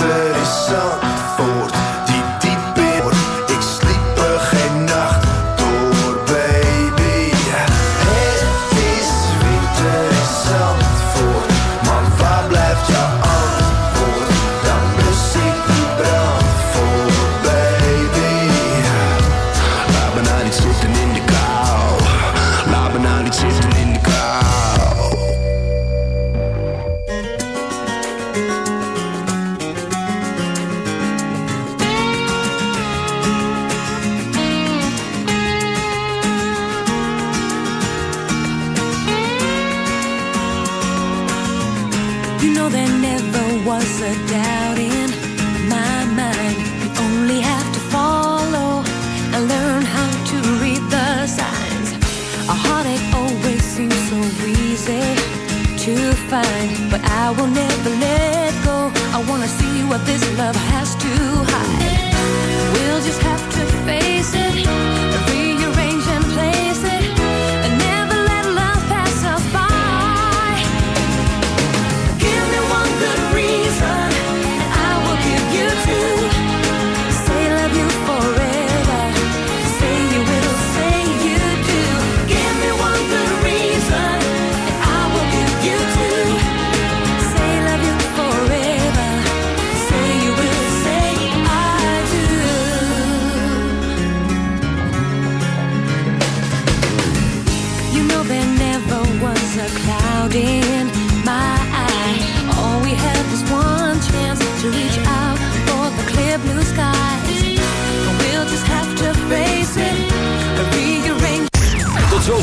is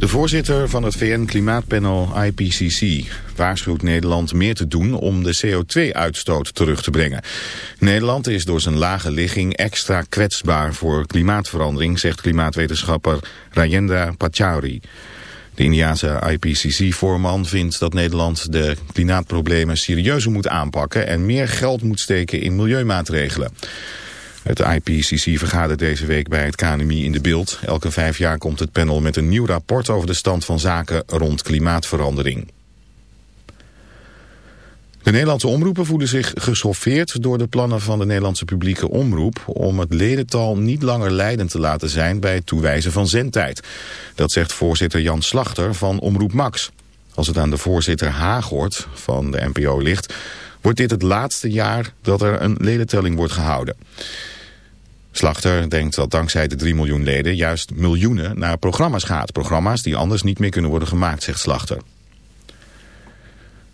De voorzitter van het VN-klimaatpanel IPCC waarschuwt Nederland meer te doen om de CO2-uitstoot terug te brengen. Nederland is door zijn lage ligging extra kwetsbaar voor klimaatverandering, zegt klimaatwetenschapper Rajendra Pachauri. De Indiase IPCC-voorman vindt dat Nederland de klimaatproblemen serieuzer moet aanpakken en meer geld moet steken in milieumaatregelen. Het IPCC vergadert deze week bij het KNMI in de beeld. Elke vijf jaar komt het panel met een nieuw rapport over de stand van zaken rond klimaatverandering. De Nederlandse omroepen voelen zich geschoffeerd door de plannen van de Nederlandse publieke omroep om het ledental niet langer leidend te laten zijn bij het toewijzen van zendtijd. Dat zegt voorzitter Jan Slachter van Omroep Max. Als het aan de voorzitter Haaghoort van de NPO ligt, wordt dit het laatste jaar dat er een ledentelling wordt gehouden. Slachter denkt dat dankzij de 3 miljoen leden juist miljoenen naar programma's gaat. Programma's die anders niet meer kunnen worden gemaakt, zegt Slachter.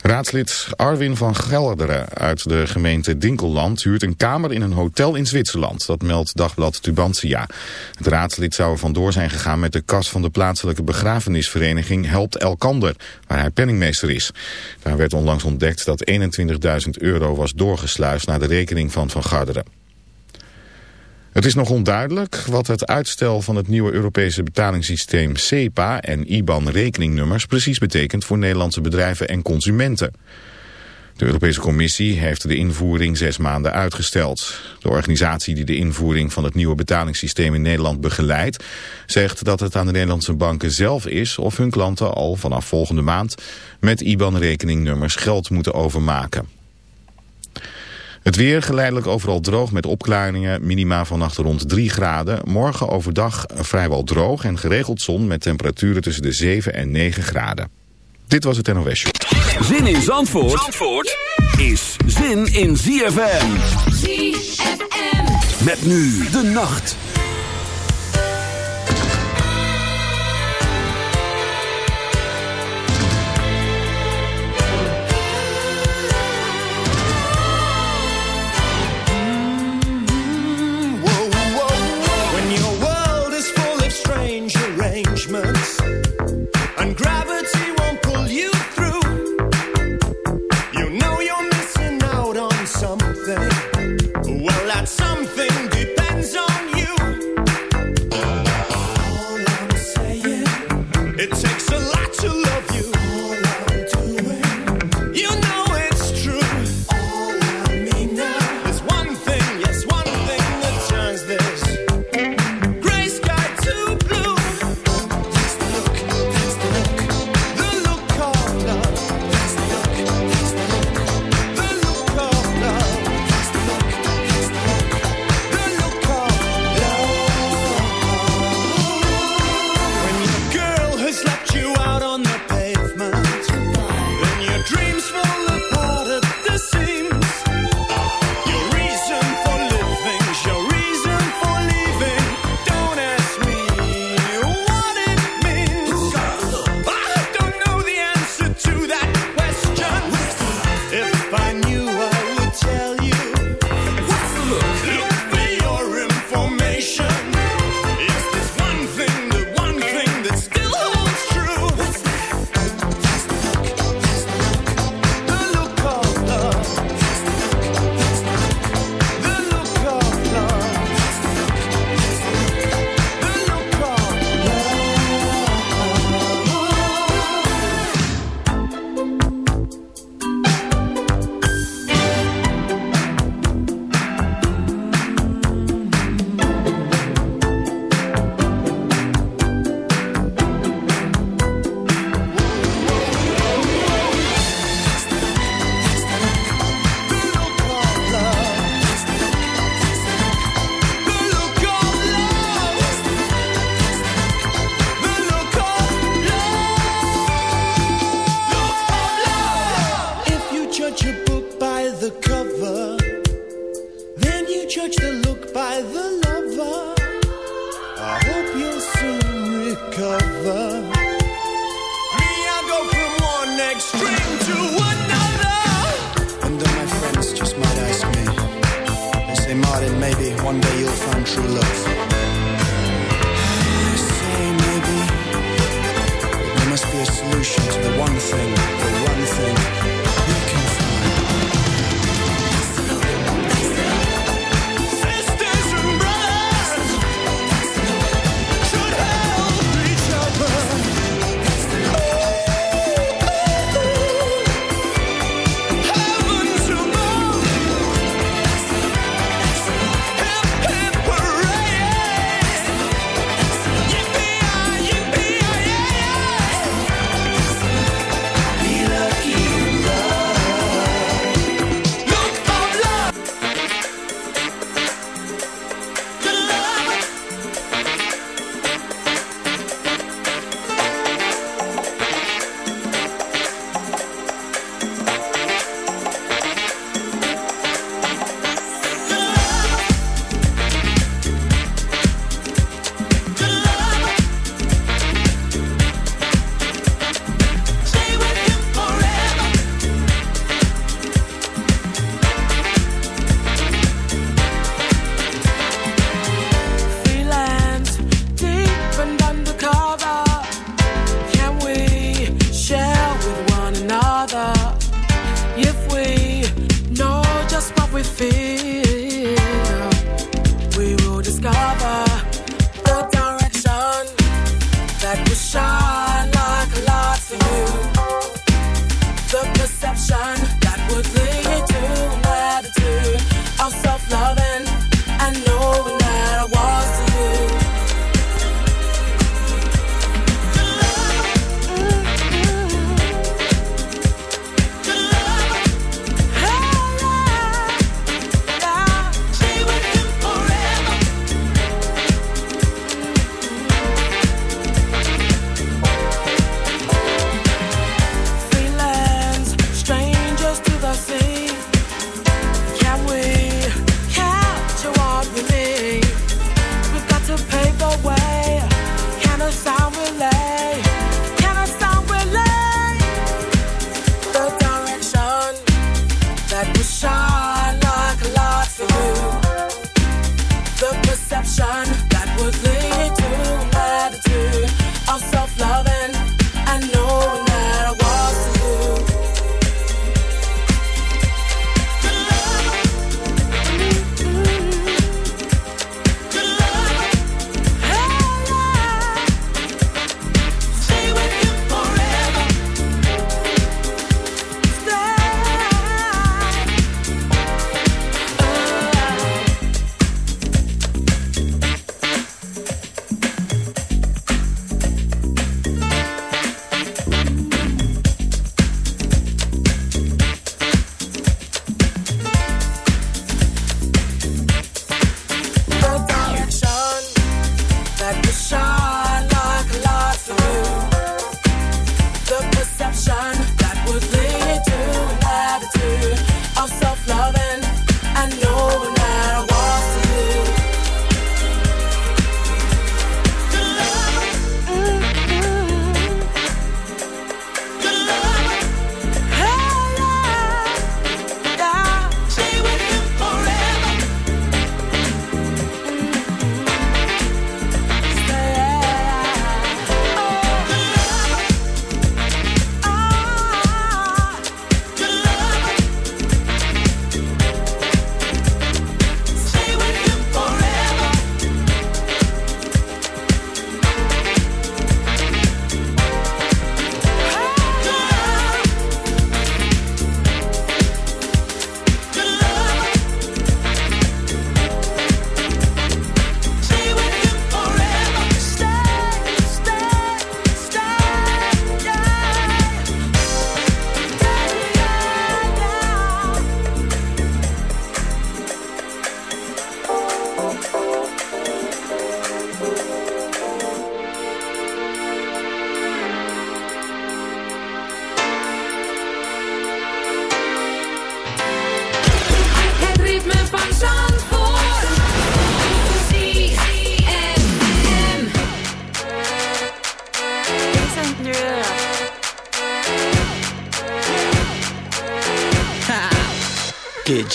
Raadslid Arwin van Gelderen uit de gemeente Dinkelland huurt een kamer in een hotel in Zwitserland. Dat meldt dagblad Tubantia. Het raadslid zou er vandoor zijn gegaan met de kas van de plaatselijke begrafenisvereniging Helpt Elkander, waar hij penningmeester is. Daar werd onlangs ontdekt dat 21.000 euro was doorgesluist naar de rekening van Van Garderen. Het is nog onduidelijk wat het uitstel van het nieuwe Europese betalingssysteem SEPA en IBAN-rekeningnummers precies betekent voor Nederlandse bedrijven en consumenten. De Europese Commissie heeft de invoering zes maanden uitgesteld. De organisatie die de invoering van het nieuwe betalingssysteem in Nederland begeleidt, zegt dat het aan de Nederlandse banken zelf is of hun klanten al vanaf volgende maand met IBAN-rekeningnummers geld moeten overmaken. Het weer geleidelijk overal droog met opklaringen. Minima vannacht rond 3 graden. Morgen overdag vrijwel droog en geregeld zon met temperaturen tussen de 7 en 9 graden. Dit was het NOS Show. Zin in Zandvoort, Zandvoort is zin in ZFM. ZFM. Met nu de nacht.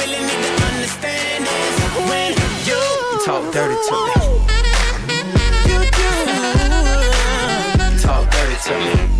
Really need to understand is when you, you talk dirty to me. You do. Talk dirty to me.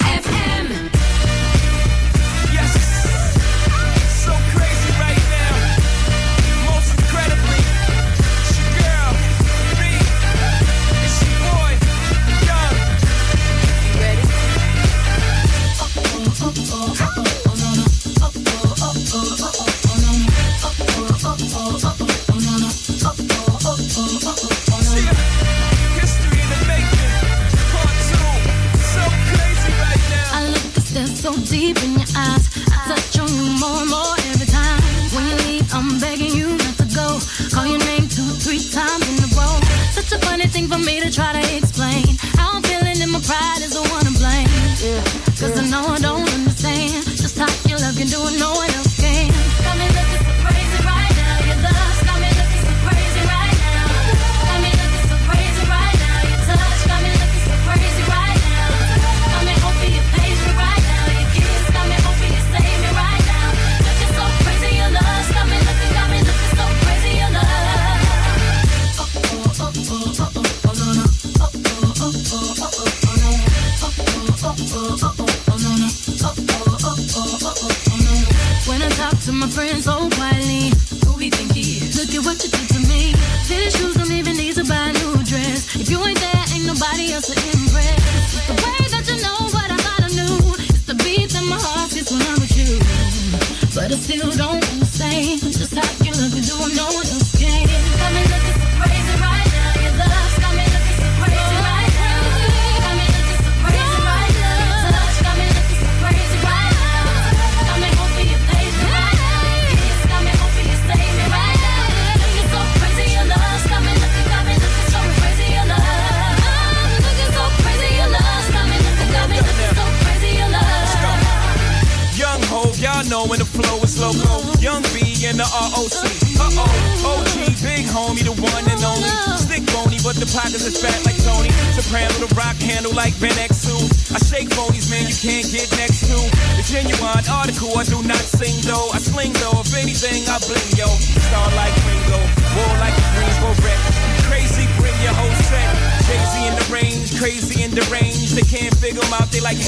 deep in your eyes.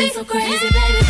me so crazy, baby.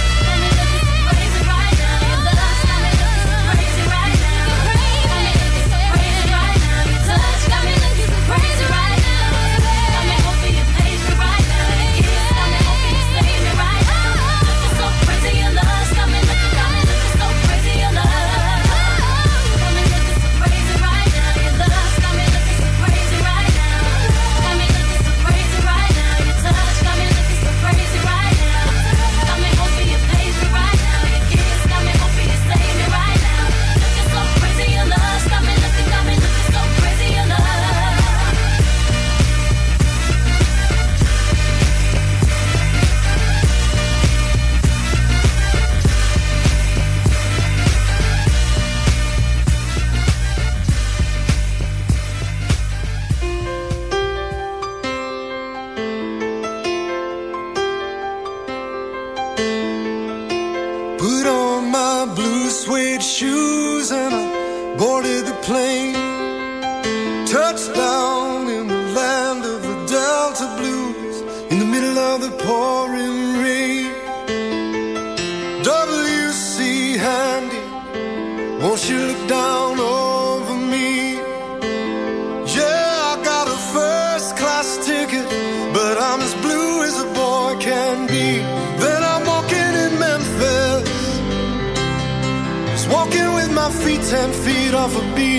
Plane, touchdown in the land of the Delta Blues, in the middle of the pouring rain. WC Handy, won't you look down over me? Yeah, I got a first class ticket, but I'm as blue as a boy can be. Then I'm walking in Memphis, just walking with my feet ten feet off a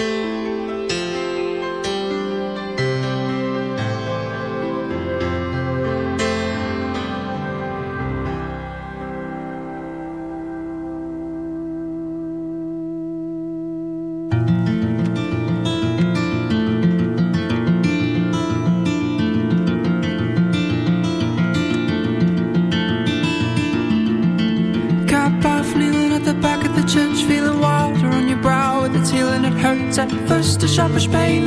Cap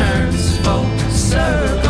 turns full circle.